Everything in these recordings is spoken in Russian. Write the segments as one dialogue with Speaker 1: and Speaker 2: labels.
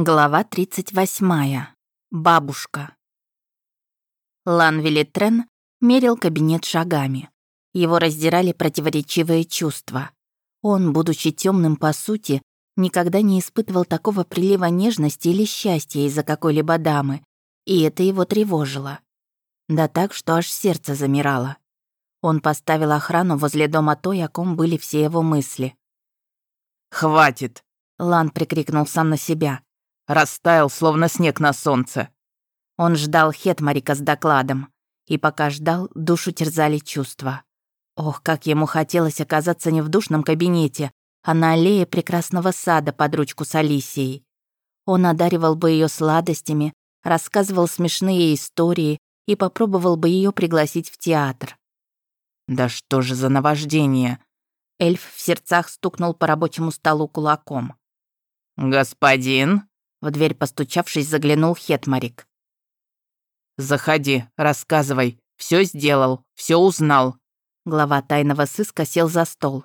Speaker 1: Глава 38. Бабушка. Лан Велитрен мерил кабинет шагами. Его раздирали противоречивые чувства. Он, будучи темным по сути, никогда не испытывал такого прилива нежности или счастья из-за какой-либо дамы, и это его тревожило. Да так, что аж сердце замирало. Он поставил охрану возле дома той, о ком были все его мысли.
Speaker 2: «Хватит!»
Speaker 1: — Лан прикрикнул сам на себя.
Speaker 2: Растаял, словно снег на солнце.
Speaker 1: Он ждал Хетмарика с докладом. И пока ждал, душу терзали чувства. Ох, как ему хотелось оказаться не в душном кабинете, а на аллее прекрасного сада под ручку с Алисией. Он одаривал бы ее сладостями, рассказывал смешные истории и попробовал бы ее пригласить в театр.
Speaker 2: «Да что же за наваждение?»
Speaker 1: Эльф в сердцах стукнул по рабочему столу кулаком.
Speaker 2: «Господин?»
Speaker 1: В дверь постучавшись, заглянул Хетмарик.
Speaker 2: «Заходи, рассказывай. Все сделал, все узнал».
Speaker 1: Глава тайного сыска сел за стол.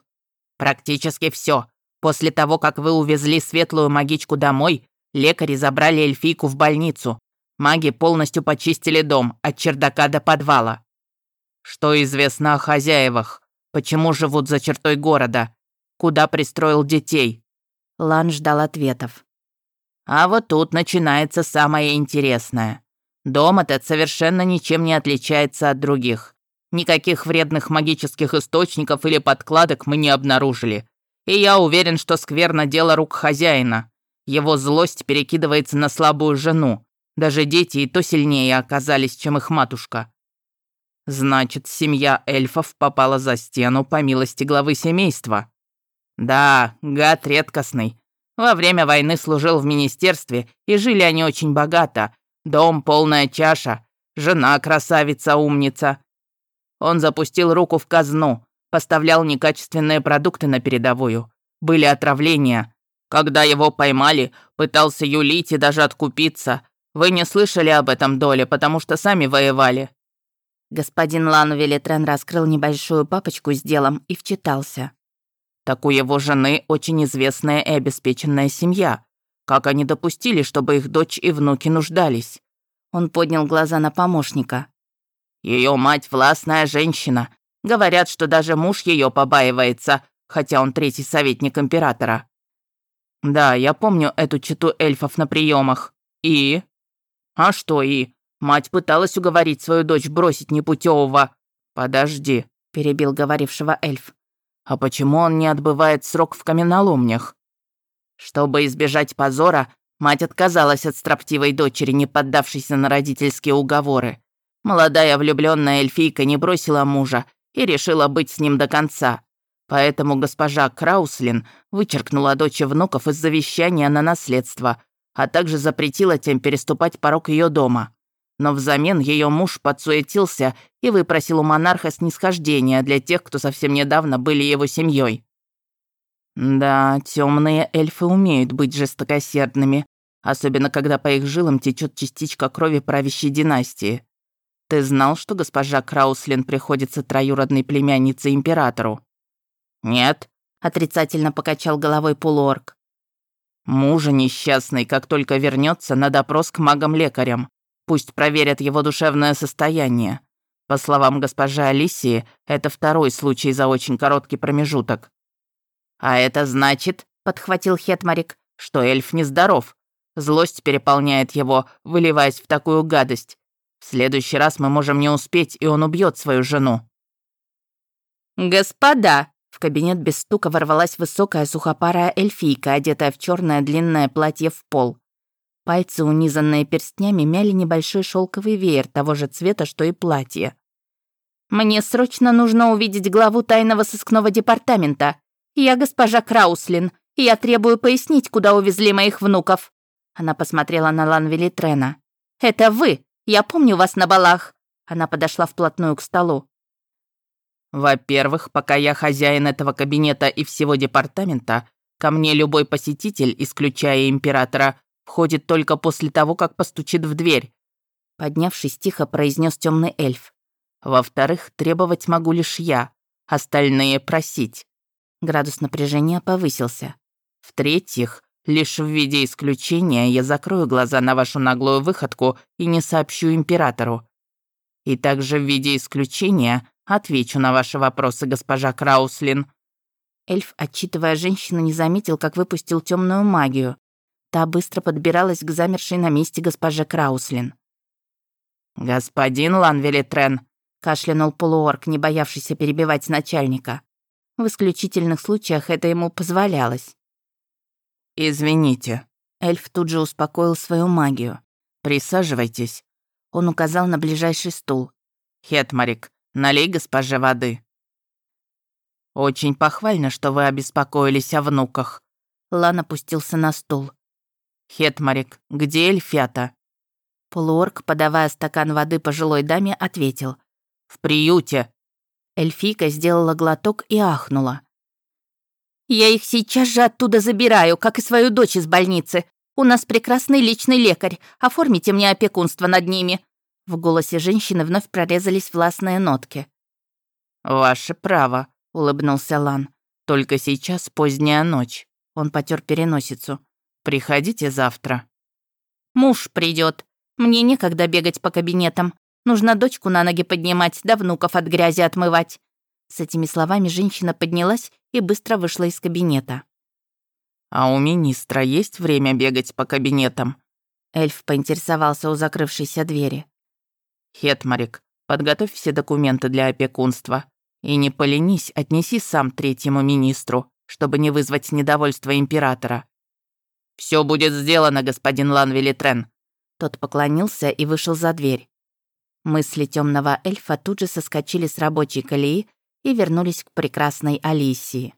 Speaker 2: «Практически все. После того, как вы увезли светлую магичку домой, лекари забрали эльфийку в больницу. Маги полностью почистили дом, от чердака до подвала. Что известно о хозяевах? Почему живут за чертой города? Куда пристроил детей?»
Speaker 1: Лан ждал ответов.
Speaker 2: А вот тут начинается самое интересное. Дом этот совершенно ничем не отличается от других. Никаких вредных магических источников или подкладок мы не обнаружили. И я уверен, что скверно дело рук хозяина. Его злость перекидывается на слабую жену. Даже дети и то сильнее оказались, чем их матушка. Значит, семья эльфов попала за стену по милости главы семейства. Да, гад редкостный, во время войны служил в министерстве, и жили они очень богато. Дом полная чаша, жена красавица-умница. Он запустил руку в казну, поставлял некачественные продукты на передовую. Были отравления. Когда его поймали, пытался юлить и даже откупиться. Вы не слышали об этом доле, потому что сами воевали».
Speaker 1: Господин Лану Велитрен раскрыл небольшую папочку с делом и вчитался.
Speaker 2: Так у его жены очень известная и обеспеченная семья. Как они допустили, чтобы их дочь и внуки нуждались?»
Speaker 1: Он поднял глаза на помощника.
Speaker 2: Ее мать властная женщина. Говорят, что даже муж ее побаивается, хотя он третий советник императора. Да, я помню эту читу эльфов на приемах. И? А что и? Мать пыталась уговорить свою дочь бросить непутевого. Подожди, перебил говорившего эльф. А почему он не отбывает срок в каменоломнях? Чтобы избежать позора, мать отказалась от строптивой дочери, не поддавшейся на родительские уговоры. Молодая влюбленная эльфийка не бросила мужа и решила быть с ним до конца. Поэтому госпожа Крауслин вычеркнула дочь внуков из завещания на наследство, а также запретила тем переступать порог ее дома но взамен ее муж подсуетился и выпросил у монарха снисхождения для тех, кто совсем недавно были его семьей. Да, темные эльфы умеют быть жестокосердными, особенно когда по их жилам течет частичка крови правящей династии. Ты знал, что госпожа Крауслин приходится троюродной племянницей императору? Нет, отрицательно покачал головой полуорг. Мужа несчастный, как только вернется, на допрос к магам-лекарям. Пусть проверят его душевное состояние. По словам госпожи Алисии, это второй случай за очень короткий промежуток. «А это значит», — подхватил Хетмарик, «что эльф нездоров. Злость переполняет его, выливаясь в такую гадость. В следующий раз мы можем не успеть, и он убьет свою жену».
Speaker 1: «Господа!» В кабинет без стука ворвалась высокая сухопарая эльфийка, одетая в черное длинное платье в пол. Пальцы, унизанные перстнями, мяли небольшой шелковый веер того же цвета, что и платье. «Мне срочно нужно увидеть главу тайного сыскного департамента. Я госпожа Крауслин, и я требую пояснить, куда увезли моих внуков». Она посмотрела на Ланвели Трена. «Это вы! Я помню вас на балах!» Она подошла вплотную к столу.
Speaker 2: «Во-первых, пока я хозяин этого кабинета и всего департамента, ко мне любой посетитель, исключая императора, Входит только после того, как постучит в дверь. Поднявшись тихо, произнес темный эльф. Во-вторых, требовать могу лишь я, остальные просить.
Speaker 1: Градус напряжения повысился.
Speaker 2: В-третьих, Лишь в виде исключения я закрою глаза на вашу наглую выходку и не сообщу императору. И также в виде исключения отвечу на ваши вопросы, госпожа Крауслин».
Speaker 1: Эльф, отчитывая женщину, не заметил, как выпустил темную магию. Та быстро подбиралась к замершей на месте госпоже Крауслин.
Speaker 2: «Господин Ланвелитрен», —
Speaker 1: кашлянул полуорк, не боявшийся перебивать начальника. В исключительных случаях это ему позволялось.
Speaker 2: «Извините».
Speaker 1: Эльф тут же успокоил свою магию.
Speaker 2: «Присаживайтесь».
Speaker 1: Он указал на ближайший стул.
Speaker 2: «Хетмарик, налей госпоже воды». «Очень похвально, что вы обеспокоились о внуках».
Speaker 1: Лан опустился на стул.
Speaker 2: «Хетмарик, где Эльфята?»
Speaker 1: Полуорк, подавая стакан воды пожилой даме, ответил.
Speaker 2: «В приюте».
Speaker 1: Эльфийка сделала глоток и ахнула. «Я их сейчас же оттуда забираю, как и свою дочь из больницы. У нас прекрасный личный лекарь. Оформите мне опекунство над ними». В голосе женщины вновь прорезались властные нотки.
Speaker 2: «Ваше право», — улыбнулся Лан. «Только сейчас поздняя ночь». Он потер переносицу. «Приходите завтра».
Speaker 1: «Муж придет. Мне некогда бегать по кабинетам. Нужно дочку на ноги поднимать, да внуков от грязи отмывать». С этими словами женщина поднялась и быстро вышла из кабинета.
Speaker 2: «А у министра есть время бегать по кабинетам?»
Speaker 1: Эльф поинтересовался у закрывшейся двери.
Speaker 2: «Хетмарик, подготовь все документы для опекунства. И не поленись, отнеси сам третьему министру, чтобы не вызвать недовольство императора». Все будет сделано, господин Ланвелитрен».
Speaker 1: Тот поклонился и вышел за дверь. Мысли темного эльфа тут же соскочили с рабочей колеи и вернулись к прекрасной Алисии.